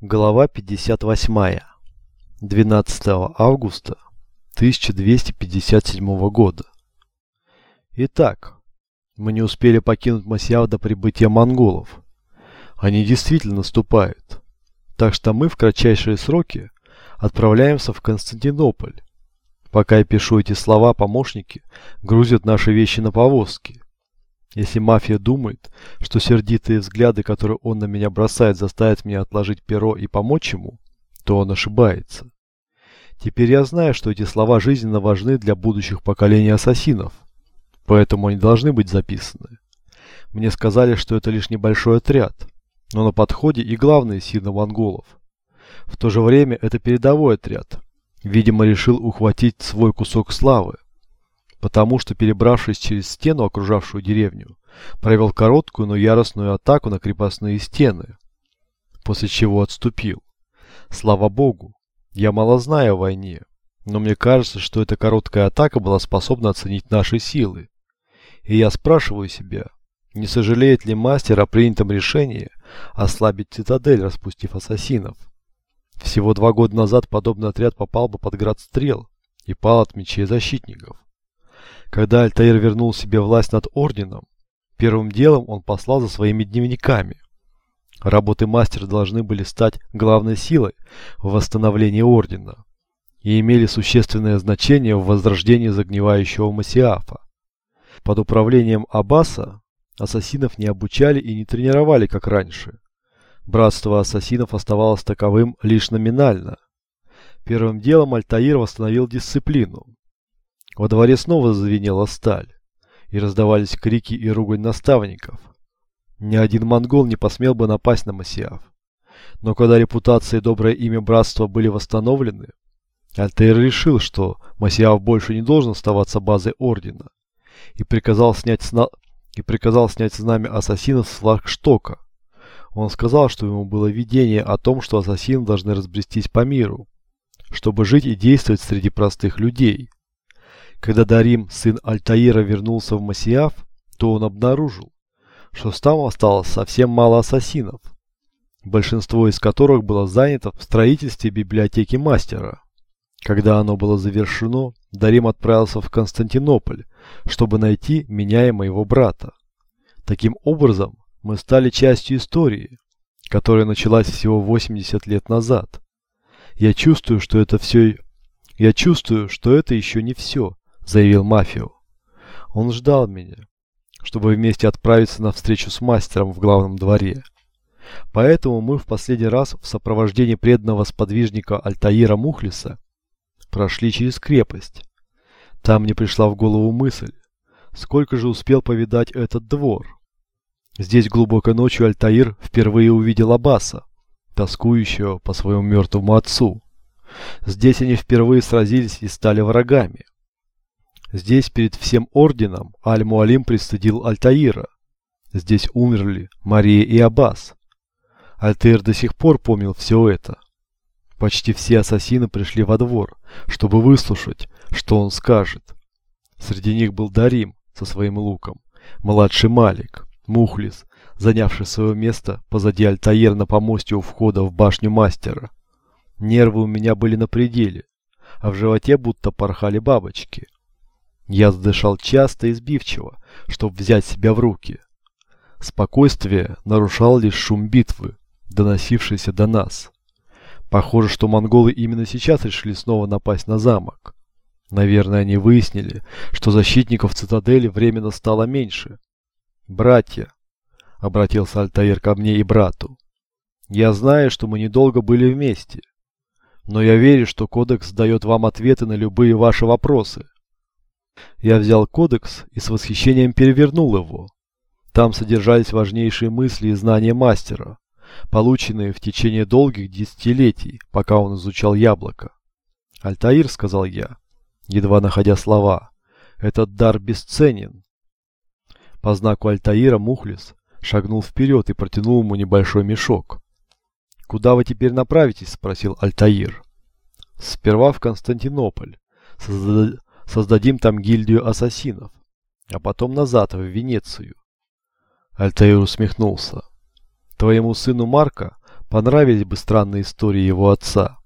Глава 58. 12 августа 1257 года. Итак, мы не успели покинуть Масьяв до прибытия монголов. Они действительно наступают. Так что мы в кратчайшие сроки отправляемся в Константинополь. Пока я пишу эти слова, помощники грузят наши вещи на повозки. Если мафия думает, что сердитые взгляды, которые он на меня бросает, заставят меня отложить перо и помочь ему, то он ошибается. Теперь я знаю, что эти слова жизненно важны для будущих поколений ассасинов, поэтому они должны быть записаны. Мне сказали, что это лишь небольшой отряд, но на подходе и главные силы монголов. В то же время это передовой отряд. Видимо, решил ухватить свой кусок славы потому что, перебравшись через стену, окружавшую деревню, провел короткую, но яростную атаку на крепостные стены, после чего отступил. Слава богу, я мало знаю о войне, но мне кажется, что эта короткая атака была способна оценить наши силы. И я спрашиваю себя, не сожалеет ли мастер о принятом решении ослабить цитадель, распустив ассасинов? Всего два года назад подобный отряд попал бы под град стрел и пал от мечей защитников. Когда Альтаир вернул себе власть над орденом, первым делом он послал за своими дневниками. Работы мастера должны были стать главной силой в восстановлении ордена и имели существенное значение в возрождении загнивающего Масиафа. Под управлением Аббаса ассасинов не обучали и не тренировали, как раньше. Братство ассасинов оставалось таковым лишь номинально. Первым делом Альтаир восстановил дисциплину, во дворе снова зазвенела сталь, и раздавались крики и ругань наставников. Ни один монгол не посмел бы напасть на Масиав. Но когда репутация и доброе имя братства были восстановлены, Альтер решил, что Масиав больше не должен оставаться базой ордена, и приказал снять, сна... и приказал снять знамя ассасинов с флагштока. Он сказал, что ему было видение о том, что ассасины должны разбрестись по миру, чтобы жить и действовать среди простых людей. Когда Дарим, сын Альтаира, вернулся в Масиаф, то он обнаружил, что там осталось совсем мало ассасинов, большинство из которых было занято в строительстве библиотеки мастера. Когда оно было завершено, Дарим отправился в Константинополь, чтобы найти меня и моего брата. Таким образом, мы стали частью истории, которая началась всего 80 лет назад. Я чувствую, что это все... Я чувствую, что это еще не все, заявил Мафио. Он ждал меня, чтобы вместе отправиться на встречу с мастером в главном дворе. Поэтому мы в последний раз в сопровождении преданного сподвижника Альтаира Мухлиса прошли через крепость. Там мне пришла в голову мысль, сколько же успел повидать этот двор. Здесь глубокой ночью Альтаир впервые увидел Аббаса, тоскующего по своему мертвому отцу. Здесь они впервые сразились и стали врагами. Здесь перед всем орденом Аль-Муалим пристыдил Альтаира. Здесь умерли Мария и Аббас. Альтаир до сих пор помнил все это. Почти все ассасины пришли во двор, чтобы выслушать, что он скажет. Среди них был Дарим со своим луком, младший Малик, Мухлис, занявший свое место позади Альтаира на помосте у входа в башню мастера. Нервы у меня были на пределе, а в животе будто порхали бабочки. Я задышал часто и сбивчиво, чтобы взять себя в руки. Спокойствие нарушал лишь шум битвы, доносившийся до нас. Похоже, что монголы именно сейчас решили снова напасть на замок. Наверное, они выяснили, что защитников цитадели временно стало меньше. «Братья», — обратился Альтаир ко мне и брату, — «я знаю, что мы недолго были вместе, но я верю, что кодекс дает вам ответы на любые ваши вопросы. Я взял кодекс и с восхищением перевернул его. Там содержались важнейшие мысли и знания мастера, полученные в течение долгих десятилетий, пока он изучал яблоко. «Альтаир», — сказал я, едва находя слова, — «этот дар бесценен». По знаку Альтаира Мухлис шагнул вперед и протянул ему небольшой мешок. «Куда вы теперь направитесь?» — спросил Альтаир. «Сперва в Константинополь, Создадим там гильдию ассасинов, а потом назад, в Венецию. Альтаир усмехнулся. Твоему сыну Марка понравились бы странные истории его отца.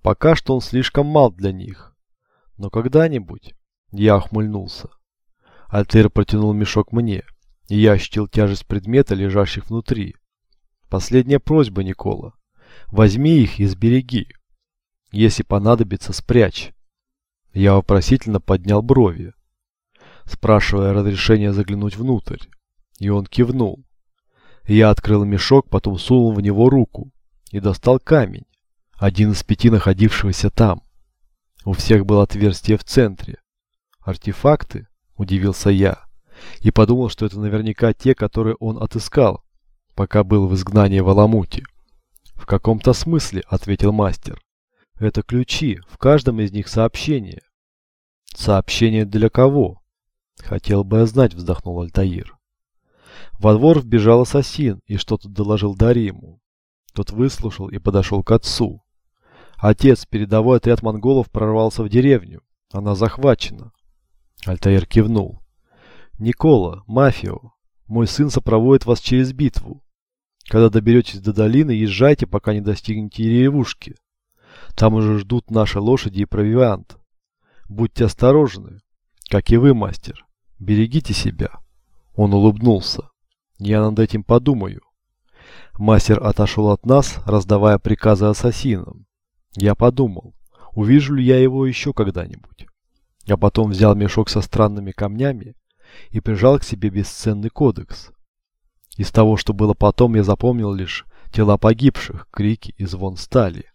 Пока что он слишком мал для них. Но когда-нибудь я ухмыльнулся. Альтер протянул мешок мне, и я ощутил тяжесть предмета, лежащих внутри. Последняя просьба, Никола. Возьми их и сбереги. Если понадобится, спрячь. Я вопросительно поднял брови, спрашивая разрешения заглянуть внутрь. И он кивнул. Я открыл мешок, потом сунул в него руку и достал камень, один из пяти находившегося там. У всех было отверстие в центре. Артефакты? Удивился я. И подумал, что это наверняка те, которые он отыскал, пока был в изгнании в Аламуте. В каком-то смысле, ответил мастер. Это ключи, в каждом из них сообщение. Сообщение для кого? Хотел бы я знать, вздохнул Альтаир. Во двор вбежал ассасин и что-то доложил Дариму. Тот выслушал и подошел к отцу. Отец, передовой отряд монголов прорвался в деревню. Она захвачена. Альтаир кивнул. Никола, Мафио, мой сын сопроводит вас через битву. Когда доберетесь до долины, езжайте, пока не достигнете деревушки. Там уже ждут наши лошади и провиант. Будьте осторожны, как и вы, мастер. Берегите себя. Он улыбнулся. Я над этим подумаю. Мастер отошел от нас, раздавая приказы ассасинам. Я подумал, увижу ли я его еще когда-нибудь. Я потом взял мешок со странными камнями и прижал к себе бесценный кодекс. Из того, что было потом, я запомнил лишь тела погибших, крики и звон стали.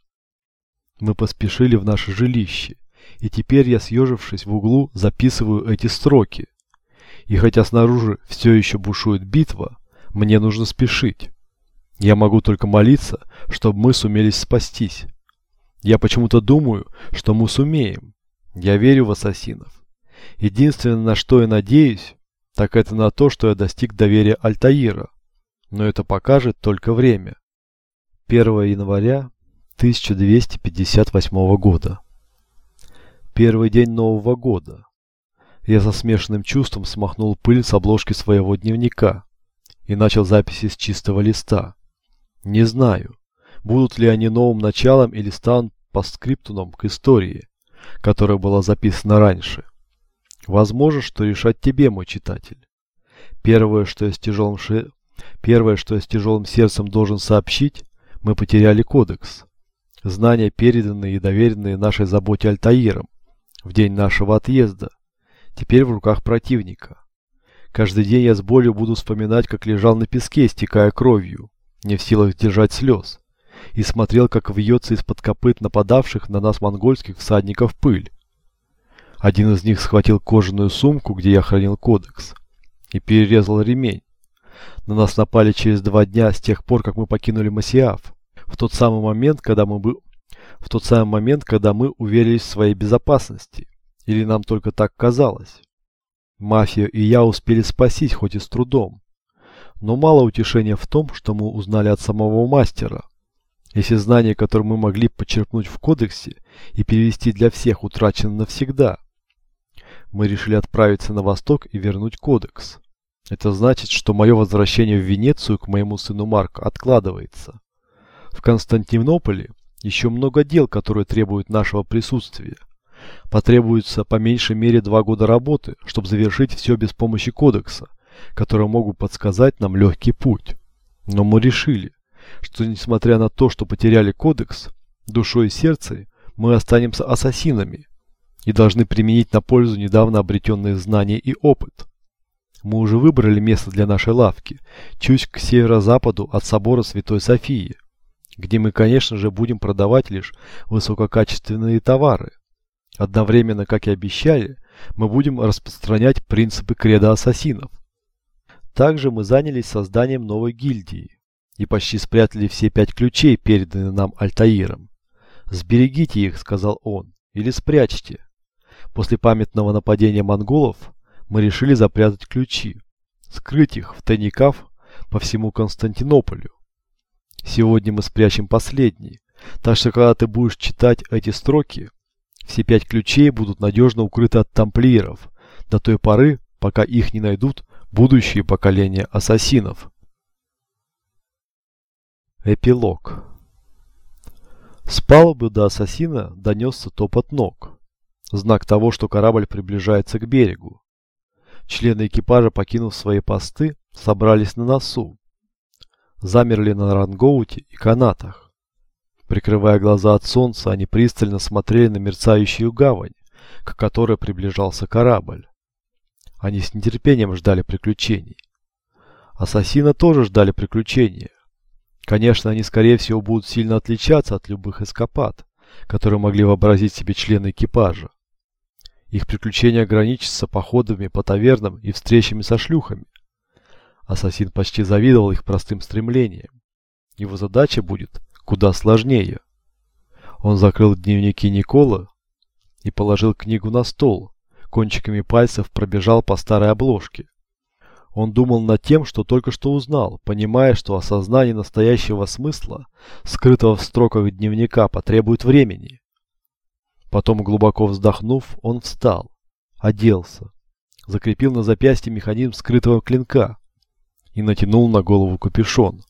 Мы поспешили в наше жилище, и теперь я, съежившись в углу, записываю эти строки. И хотя снаружи все еще бушует битва, мне нужно спешить. Я могу только молиться, чтобы мы сумели спастись. Я почему-то думаю, что мы сумеем. Я верю в ассасинов. Единственное, на что я надеюсь, так это на то, что я достиг доверия Альтаира. Но это покажет только время. 1 января 1258 года. Первый день Нового года. Я со смешанным чувством смахнул пыль с обложки своего дневника и начал записи с чистого листа. Не знаю, будут ли они новым началом или станут постскриптумом к истории, которая была записана раньше. Возможно, что решать тебе, мой читатель. Первое, что я с тяжелым ше... Первое, что я с тяжелым сердцем должен сообщить, мы потеряли кодекс. Знания, переданные и доверенные нашей заботе Альтаиром в день нашего отъезда, теперь в руках противника. Каждый день я с болью буду вспоминать, как лежал на песке, стекая кровью, не в силах держать слез, и смотрел, как вьется из-под копыт нападавших на нас монгольских всадников пыль. Один из них схватил кожаную сумку, где я хранил кодекс, и перерезал ремень. На нас напали через два дня с тех пор, как мы покинули Масиаф в тот самый момент, когда мы бы... в тот самый момент, когда мы уверились в своей безопасности. Или нам только так казалось. Мафия и я успели спастись, хоть и с трудом. Но мало утешения в том, что мы узнали от самого мастера. Если знания, которые мы могли подчеркнуть в кодексе и перевести для всех, утрачены навсегда. Мы решили отправиться на восток и вернуть кодекс. Это значит, что мое возвращение в Венецию к моему сыну Марку откладывается. В Константинополе еще много дел, которые требуют нашего присутствия. Потребуется по меньшей мере два года работы, чтобы завершить все без помощи кодекса, которые могут подсказать нам легкий путь. Но мы решили, что несмотря на то, что потеряли кодекс, душой и сердцем мы останемся ассасинами и должны применить на пользу недавно обретенные знания и опыт. Мы уже выбрали место для нашей лавки, чуть к северо-западу от собора Святой Софии где мы, конечно же, будем продавать лишь высококачественные товары. Одновременно, как и обещали, мы будем распространять принципы кредо ассасинов. Также мы занялись созданием новой гильдии и почти спрятали все пять ключей, переданные нам Альтаиром. «Сберегите их», — сказал он, — «или спрячьте». После памятного нападения монголов мы решили запрятать ключи, скрыть их в тайниках по всему Константинополю. Сегодня мы спрячем последний. Так что когда ты будешь читать эти строки, все пять ключей будут надежно укрыты от тамплиеров до той поры, пока их не найдут будущие поколения ассасинов. Эпилог. С палубы до ассасина донесся топот ног. Знак того, что корабль приближается к берегу. Члены экипажа, покинув свои посты, собрались на носу. Замерли на рангоуте и канатах. Прикрывая глаза от солнца, они пристально смотрели на мерцающую гавань, к которой приближался корабль. Они с нетерпением ждали приключений. Ассасина тоже ждали приключения. Конечно, они скорее всего будут сильно отличаться от любых эскапад, которые могли вообразить себе члены экипажа. Их приключения ограничатся походами по тавернам и встречами со шлюхами. Ассасин почти завидовал их простым стремлениям. Его задача будет куда сложнее. Он закрыл дневники Никола и положил книгу на стол, кончиками пальцев пробежал по старой обложке. Он думал над тем, что только что узнал, понимая, что осознание настоящего смысла, скрытого в строках дневника, потребует времени. Потом, глубоко вздохнув, он встал, оделся, закрепил на запястье механизм скрытого клинка и натянул на голову капюшон.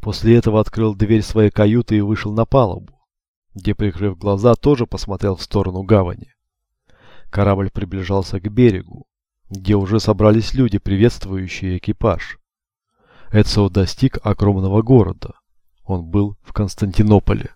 После этого открыл дверь своей каюты и вышел на палубу, где, прикрыв глаза, тоже посмотрел в сторону гавани. Корабль приближался к берегу, где уже собрались люди, приветствующие экипаж. Эцио достиг огромного города. Он был в Константинополе.